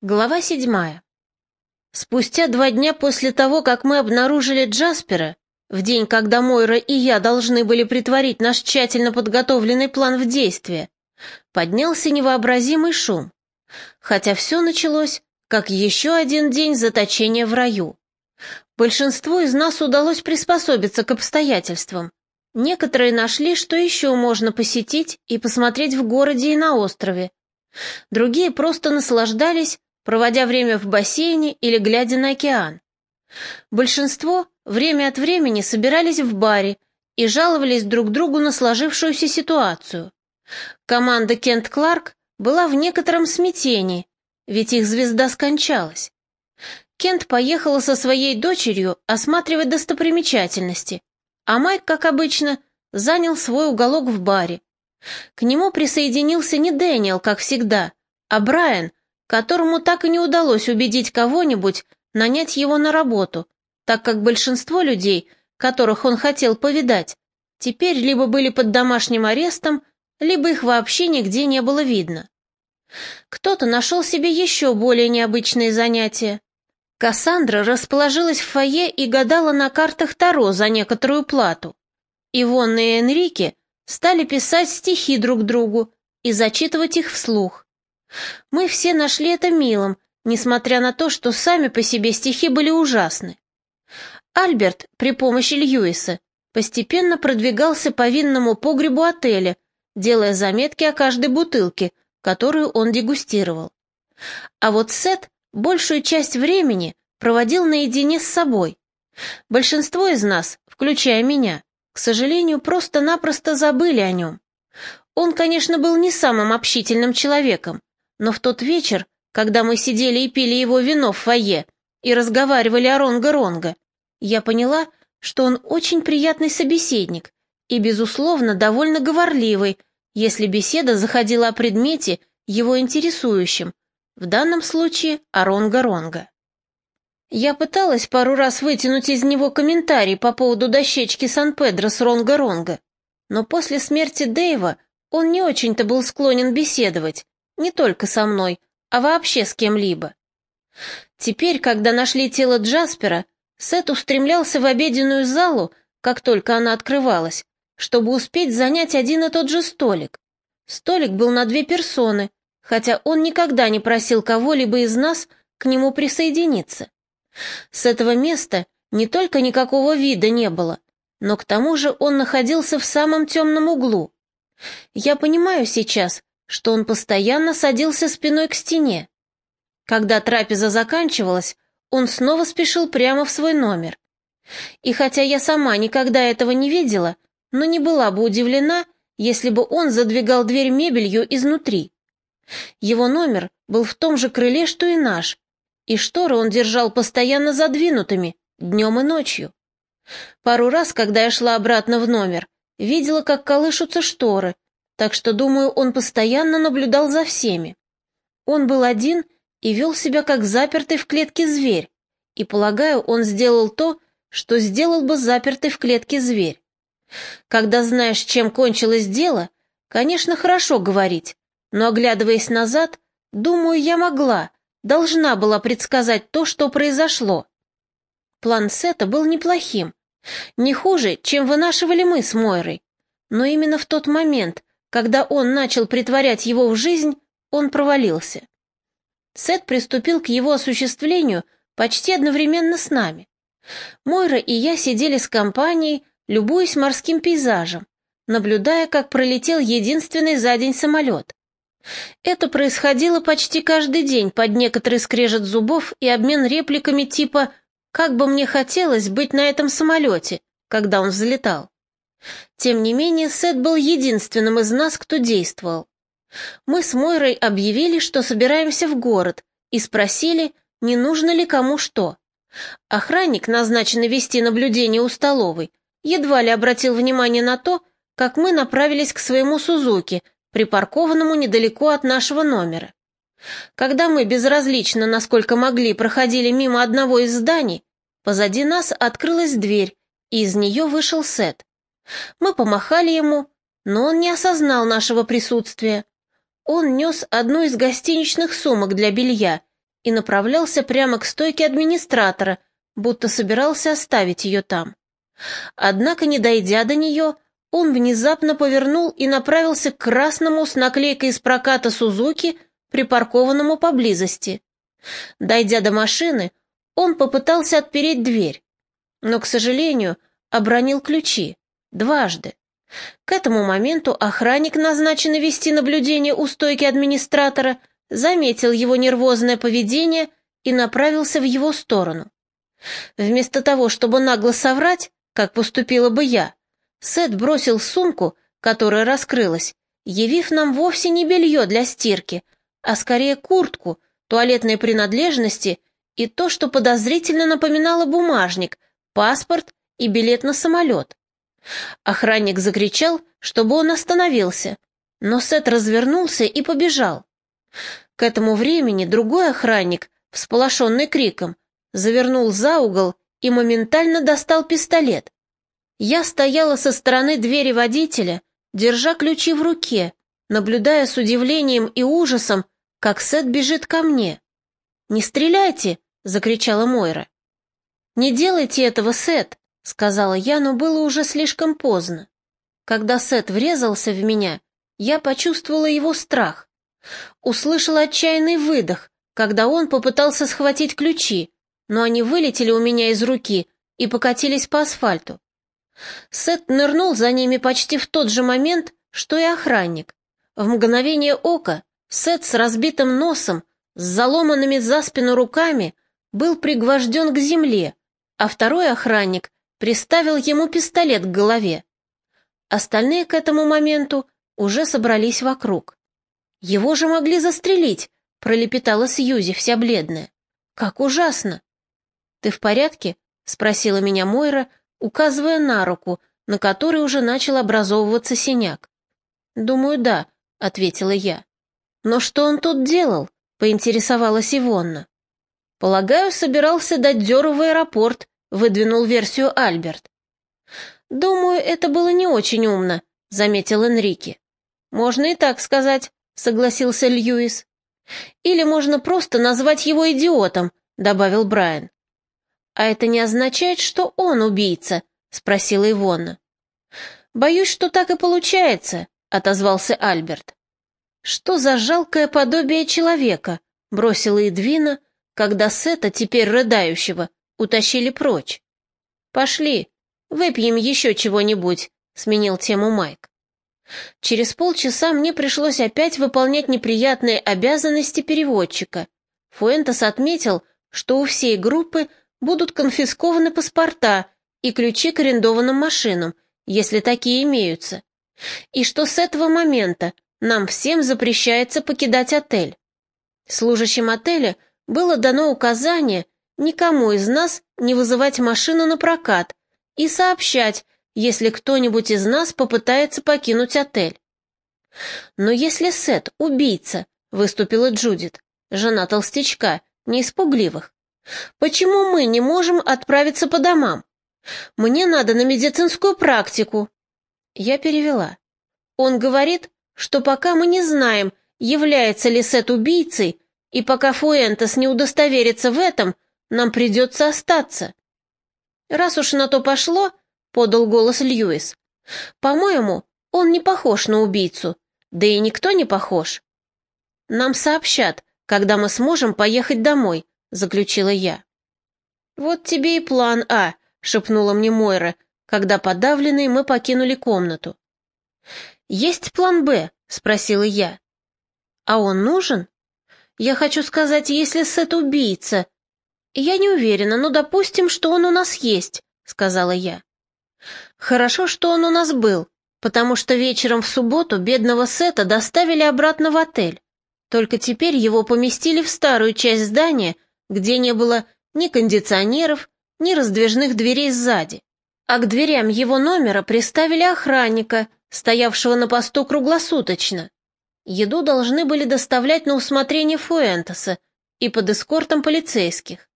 Глава седьмая. Спустя два дня после того, как мы обнаружили Джаспера, в день, когда Мойра и я должны были притворить наш тщательно подготовленный план в действие, поднялся невообразимый шум. Хотя все началось, как еще один день заточения в раю. Большинству из нас удалось приспособиться к обстоятельствам. Некоторые нашли, что еще можно посетить и посмотреть в городе и на острове. Другие просто наслаждались проводя время в бассейне или глядя на океан. Большинство время от времени собирались в баре и жаловались друг другу на сложившуюся ситуацию. Команда Кент Кларк была в некотором смятении, ведь их звезда скончалась. Кент поехала со своей дочерью осматривать достопримечательности, а Майк, как обычно, занял свой уголок в баре. К нему присоединился не Дэниел, как всегда, а Брайан, которому так и не удалось убедить кого-нибудь нанять его на работу, так как большинство людей, которых он хотел повидать, теперь либо были под домашним арестом, либо их вообще нигде не было видно. Кто-то нашел себе еще более необычные занятия. Кассандра расположилась в фойе и гадала на картах Таро за некоторую плату. Ивонна и Энрике стали писать стихи друг другу и зачитывать их вслух. Мы все нашли это милым, несмотря на то, что сами по себе стихи были ужасны. Альберт при помощи Льюиса постепенно продвигался по винному погребу отеля, делая заметки о каждой бутылке, которую он дегустировал. А вот Сет большую часть времени проводил наедине с собой. Большинство из нас, включая меня, к сожалению, просто-напросто забыли о нем. Он, конечно, был не самым общительным человеком, но в тот вечер, когда мы сидели и пили его вино в фойе и разговаривали о Ронго-Ронго, я поняла, что он очень приятный собеседник и, безусловно, довольно говорливый, если беседа заходила о предмете, его интересующем, в данном случае о Ронго-Ронго. Я пыталась пару раз вытянуть из него комментарий по поводу дощечки Сан-Педро с Ронго-Ронго, но после смерти Дэйва он не очень-то был склонен беседовать, не только со мной, а вообще с кем-либо. Теперь, когда нашли тело Джаспера, Сет устремлялся в обеденную залу, как только она открывалась, чтобы успеть занять один и тот же столик. Столик был на две персоны, хотя он никогда не просил кого-либо из нас к нему присоединиться. С этого места не только никакого вида не было, но к тому же он находился в самом темном углу. Я понимаю сейчас, что он постоянно садился спиной к стене. Когда трапеза заканчивалась, он снова спешил прямо в свой номер. И хотя я сама никогда этого не видела, но не была бы удивлена, если бы он задвигал дверь мебелью изнутри. Его номер был в том же крыле, что и наш, и шторы он держал постоянно задвинутыми, днем и ночью. Пару раз, когда я шла обратно в номер, видела, как колышутся шторы, так что, думаю, он постоянно наблюдал за всеми. Он был один и вел себя как запертый в клетке зверь, и, полагаю, он сделал то, что сделал бы запертый в клетке зверь. Когда знаешь, чем кончилось дело, конечно, хорошо говорить, но, оглядываясь назад, думаю, я могла, должна была предсказать то, что произошло. План Сета был неплохим, не хуже, чем вынашивали мы с Мойрой, но именно в тот момент, когда он начал притворять его в жизнь, он провалился. Сет приступил к его осуществлению почти одновременно с нами. Мойра и я сидели с компанией, любуясь морским пейзажем, наблюдая, как пролетел единственный за день самолет. Это происходило почти каждый день под некоторый скрежет зубов и обмен репликами типа «Как бы мне хотелось быть на этом самолете», когда он взлетал. Тем не менее, Сет был единственным из нас, кто действовал. Мы с Мойрой объявили, что собираемся в город, и спросили, не нужно ли кому что. Охранник, назначенный вести наблюдение у столовой, едва ли обратил внимание на то, как мы направились к своему Сузуки, припаркованному недалеко от нашего номера. Когда мы безразлично, насколько могли, проходили мимо одного из зданий, позади нас открылась дверь, и из нее вышел Сет. Мы помахали ему, но он не осознал нашего присутствия. Он нес одну из гостиничных сумок для белья и направлялся прямо к стойке администратора, будто собирался оставить ее там. Однако, не дойдя до нее, он внезапно повернул и направился к красному с наклейкой из проката «Сузуки», припаркованному поблизости. Дойдя до машины, он попытался отпереть дверь, но, к сожалению, обронил ключи. Дважды. К этому моменту охранник, назначенный вести наблюдение у стойки администратора, заметил его нервозное поведение и направился в его сторону. Вместо того, чтобы нагло соврать, как поступила бы я, Сет бросил сумку, которая раскрылась, явив нам вовсе не белье для стирки, а скорее куртку, туалетные принадлежности и то, что подозрительно напоминало бумажник, паспорт и билет на самолет. Охранник закричал, чтобы он остановился, но Сет развернулся и побежал. К этому времени другой охранник, всполошенный криком, завернул за угол и моментально достал пистолет. Я стояла со стороны двери водителя, держа ключи в руке, наблюдая с удивлением и ужасом, как Сет бежит ко мне. «Не стреляйте!» — закричала Мойра. «Не делайте этого, Сет!» — сказала я, но было уже слишком поздно. Когда Сет врезался в меня, я почувствовала его страх. Услышала отчаянный выдох, когда он попытался схватить ключи, но они вылетели у меня из руки и покатились по асфальту. Сет нырнул за ними почти в тот же момент, что и охранник. В мгновение ока Сет с разбитым носом, с заломанными за спину руками, был пригвожден к земле, а второй охранник приставил ему пистолет к голове. Остальные к этому моменту уже собрались вокруг. «Его же могли застрелить», — пролепетала Сьюзи, вся бледная. «Как ужасно!» «Ты в порядке?» — спросила меня Мойра, указывая на руку, на которой уже начал образовываться синяк. «Думаю, да», — ответила я. «Но что он тут делал?» — поинтересовалась Ивонна. «Полагаю, собирался дать дёру в аэропорт», — выдвинул версию Альберт. «Думаю, это было не очень умно», — заметил Энрике. «Можно и так сказать», — согласился Льюис. «Или можно просто назвать его идиотом», — добавил Брайан. «А это не означает, что он убийца?» — спросила Ивонна. «Боюсь, что так и получается», — отозвался Альберт. «Что за жалкое подобие человека?» — бросила Эдвина, когда Сета, теперь рыдающего, утащили прочь. «Пошли, выпьем еще чего-нибудь», — сменил тему Майк. Через полчаса мне пришлось опять выполнять неприятные обязанности переводчика. Фуэнтес отметил, что у всей группы будут конфискованы паспорта и ключи к арендованным машинам, если такие имеются, и что с этого момента нам всем запрещается покидать отель. Служащим отеля было дано указание никому из нас не вызывать машину на прокат и сообщать, если кто-нибудь из нас попытается покинуть отель. Но если Сет — убийца, выступила Джудит, жена толстячка, не испугливых, Почему мы не можем отправиться по домам? Мне надо на медицинскую практику. Я перевела. Он говорит, что пока мы не знаем, является ли Сет убийцей, и пока Фуэнтес не удостоверится в этом, нам придется остаться. Раз уж на то пошло, подал голос Льюис. По-моему, он не похож на убийцу, да и никто не похож. Нам сообщат, когда мы сможем поехать домой, — заключила я. «Вот тебе и план А», — шепнула мне Мойра, когда подавленные мы покинули комнату. «Есть план Б?» — спросила я. «А он нужен?» «Я хочу сказать, если Сет убийца». «Я не уверена, но допустим, что он у нас есть», — сказала я. «Хорошо, что он у нас был, потому что вечером в субботу бедного Сета доставили обратно в отель. Только теперь его поместили в старую часть здания, где не было ни кондиционеров, ни раздвижных дверей сзади. А к дверям его номера приставили охранника, стоявшего на посту круглосуточно. Еду должны были доставлять на усмотрение Фуэнтеса и под эскортом полицейских.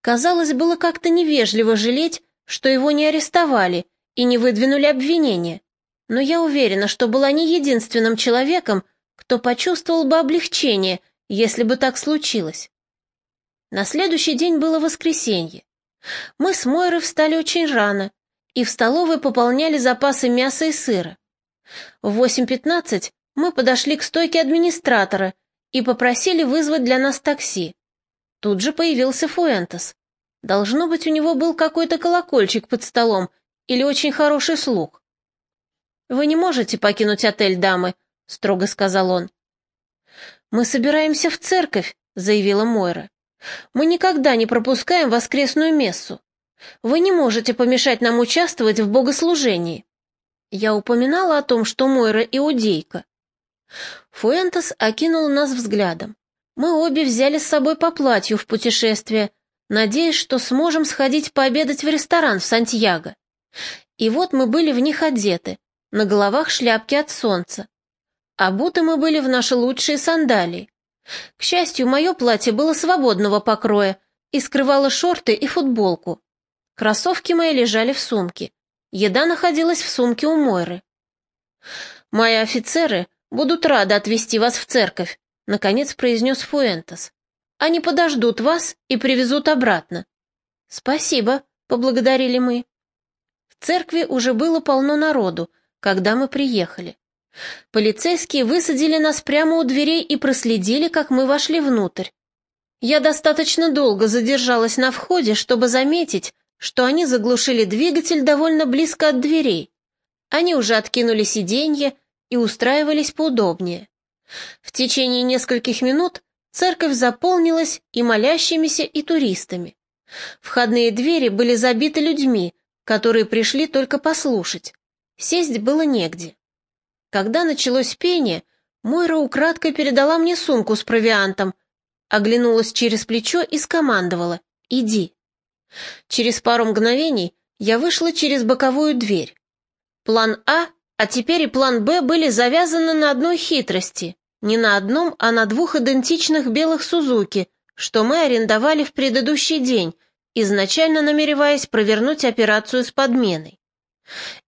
Казалось, было как-то невежливо жалеть, что его не арестовали и не выдвинули обвинения, но я уверена, что была не единственным человеком, кто почувствовал бы облегчение, если бы так случилось. На следующий день было воскресенье. Мы с Мойрой встали очень рано и в столовой пополняли запасы мяса и сыра. В 8.15 мы подошли к стойке администратора и попросили вызвать для нас такси. Тут же появился Фуэнтес. Должно быть, у него был какой-то колокольчик под столом или очень хороший слух. «Вы не можете покинуть отель, дамы», — строго сказал он. «Мы собираемся в церковь», — заявила Мойра. «Мы никогда не пропускаем воскресную мессу. Вы не можете помешать нам участвовать в богослужении». Я упоминала о том, что Мойра иудейка. Фуэнтес окинул нас взглядом. Мы обе взяли с собой по платью в путешествие, надеясь, что сможем сходить пообедать в ресторан в Сантьяго. И вот мы были в них одеты, на головах шляпки от солнца. А будто мы были в наши лучшие сандалии. К счастью, мое платье было свободного покроя и скрывало шорты и футболку. Кроссовки мои лежали в сумке. Еда находилась в сумке у Мойры. «Мои офицеры будут рады отвезти вас в церковь», — наконец произнес Фуэнтес. «Они подождут вас и привезут обратно». «Спасибо», — поблагодарили мы. В церкви уже было полно народу, когда мы приехали. Полицейские высадили нас прямо у дверей и проследили, как мы вошли внутрь. Я достаточно долго задержалась на входе, чтобы заметить, что они заглушили двигатель довольно близко от дверей. Они уже откинули сиденье и устраивались поудобнее. В течение нескольких минут церковь заполнилась и молящимися, и туристами. Входные двери были забиты людьми, которые пришли только послушать. Сесть было негде. Когда началось пение, Мойра украдкой передала мне сумку с провиантом, оглянулась через плечо и скомандовала «Иди». Через пару мгновений я вышла через боковую дверь. План А, а теперь и план Б были завязаны на одной хитрости. Не на одном, а на двух идентичных белых Сузуки, что мы арендовали в предыдущий день, изначально намереваясь провернуть операцию с подменой.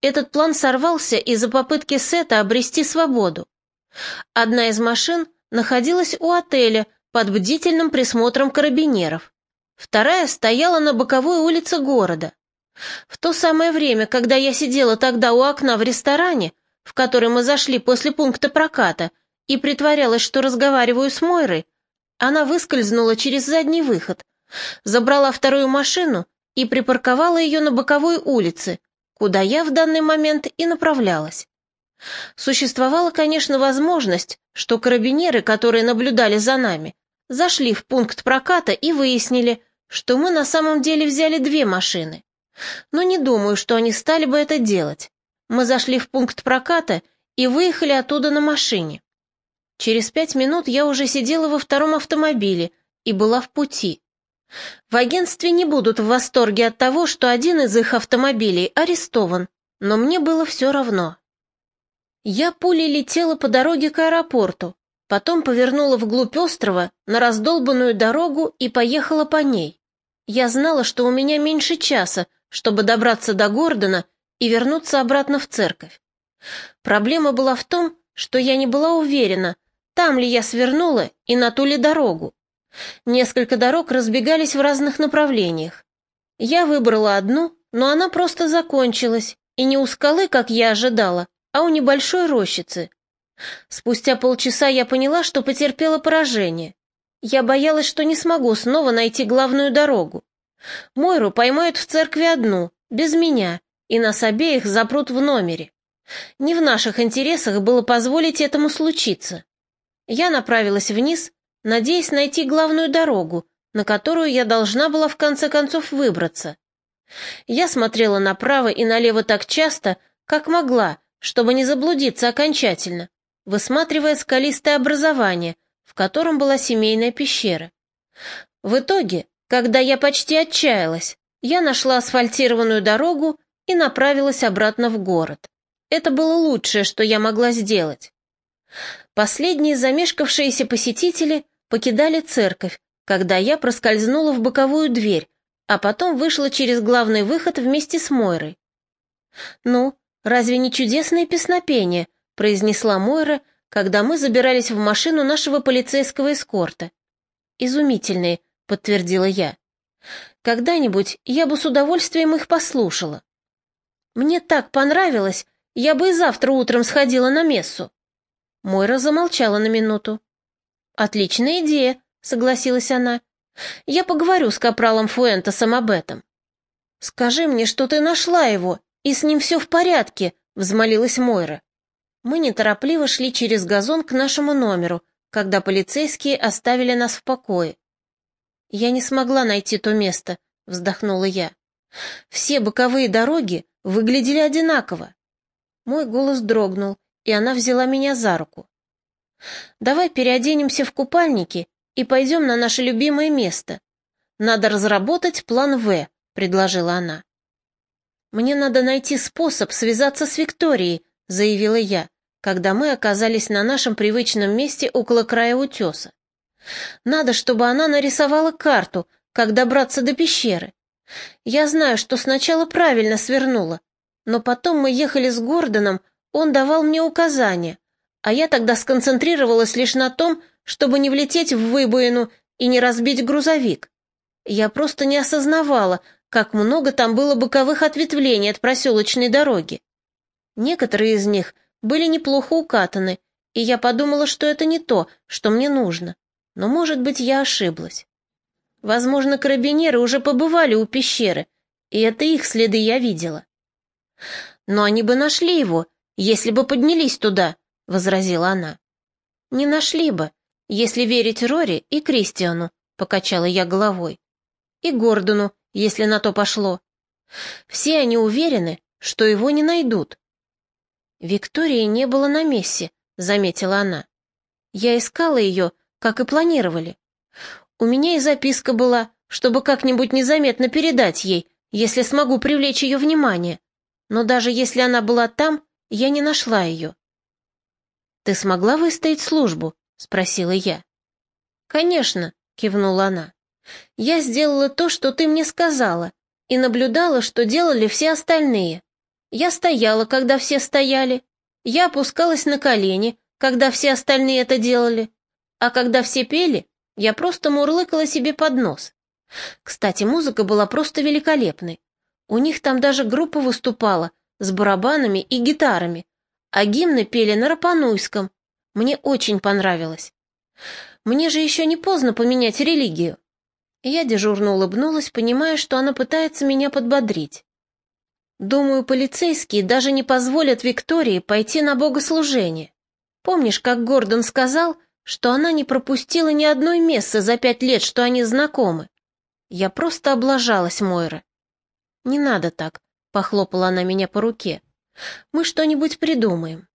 Этот план сорвался из-за попытки Сета обрести свободу. Одна из машин находилась у отеля под бдительным присмотром карабинеров. Вторая стояла на боковой улице города. В то самое время, когда я сидела тогда у окна в ресторане, в который мы зашли после пункта проката, и притворялась, что разговариваю с Мойрой, она выскользнула через задний выход, забрала вторую машину и припарковала ее на боковой улице, куда я в данный момент и направлялась. Существовала, конечно, возможность, что карабинеры, которые наблюдали за нами, Зашли в пункт проката и выяснили, что мы на самом деле взяли две машины. Но не думаю, что они стали бы это делать. Мы зашли в пункт проката и выехали оттуда на машине. Через пять минут я уже сидела во втором автомобиле и была в пути. В агентстве не будут в восторге от того, что один из их автомобилей арестован, но мне было все равно. Я пулей летела по дороге к аэропорту, Потом повернула вглубь острова на раздолбанную дорогу и поехала по ней. Я знала, что у меня меньше часа, чтобы добраться до Гордона и вернуться обратно в церковь. Проблема была в том, что я не была уверена, там ли я свернула и на ту ли дорогу. Несколько дорог разбегались в разных направлениях. Я выбрала одну, но она просто закончилась, и не у скалы, как я ожидала, а у небольшой рощицы, Спустя полчаса я поняла, что потерпела поражение. Я боялась, что не смогу снова найти главную дорогу. Мойру поймают в церкви одну, без меня, и нас обеих запрут в номере. Не в наших интересах было позволить этому случиться. Я направилась вниз, надеясь найти главную дорогу, на которую я должна была в конце концов выбраться. Я смотрела направо и налево так часто, как могла, чтобы не заблудиться окончательно высматривая скалистое образование, в котором была семейная пещера. В итоге, когда я почти отчаялась, я нашла асфальтированную дорогу и направилась обратно в город. Это было лучшее, что я могла сделать. Последние замешкавшиеся посетители покидали церковь, когда я проскользнула в боковую дверь, а потом вышла через главный выход вместе с Мойрой. «Ну, разве не чудесное песнопение?» произнесла Мойра, когда мы забирались в машину нашего полицейского эскорта. Изумительные, — подтвердила я. «Когда-нибудь я бы с удовольствием их послушала. Мне так понравилось, я бы и завтра утром сходила на мессу». Мойра замолчала на минуту. «Отличная идея», — согласилась она. «Я поговорю с капралом Фуэнтесом об этом». «Скажи мне, что ты нашла его, и с ним все в порядке», — взмолилась Мойра. Мы неторопливо шли через газон к нашему номеру, когда полицейские оставили нас в покое. «Я не смогла найти то место», — вздохнула я. «Все боковые дороги выглядели одинаково». Мой голос дрогнул, и она взяла меня за руку. «Давай переоденемся в купальники и пойдем на наше любимое место. Надо разработать план «В», — предложила она. «Мне надо найти способ связаться с Викторией», — заявила я, когда мы оказались на нашем привычном месте около края утеса. «Надо, чтобы она нарисовала карту, как добраться до пещеры. Я знаю, что сначала правильно свернула, но потом мы ехали с Гордоном, он давал мне указания, а я тогда сконцентрировалась лишь на том, чтобы не влететь в выбоину и не разбить грузовик. Я просто не осознавала, как много там было боковых ответвлений от проселочной дороги. Некоторые из них были неплохо укатаны, и я подумала, что это не то, что мне нужно. Но, может быть, я ошиблась. Возможно, карабинеры уже побывали у пещеры, и это их следы я видела. Но они бы нашли его, если бы поднялись туда, — возразила она. Не нашли бы, если верить Рори и Кристиану, — покачала я головой. И Гордону, если на то пошло. Все они уверены, что его не найдут. Виктории не было на мессе, заметила она. Я искала ее, как и планировали. У меня и записка была, чтобы как-нибудь незаметно передать ей, если смогу привлечь ее внимание. Но даже если она была там, я не нашла ее. «Ты смогла выстоять службу?» — спросила я. «Конечно», — кивнула она. Я сделала то, что ты мне сказала, и наблюдала, что делали все остальные. Я стояла, когда все стояли. Я опускалась на колени, когда все остальные это делали. А когда все пели, я просто мурлыкала себе под нос. Кстати, музыка была просто великолепной. У них там даже группа выступала с барабанами и гитарами, а гимны пели на рапануйском. Мне очень понравилось. Мне же еще не поздно поменять религию. Я дежурно улыбнулась, понимая, что она пытается меня подбодрить. Думаю, полицейские даже не позволят Виктории пойти на богослужение. Помнишь, как Гордон сказал, что она не пропустила ни одной мессы за пять лет, что они знакомы? Я просто облажалась, Мойра. Не надо так, похлопала она меня по руке. Мы что-нибудь придумаем.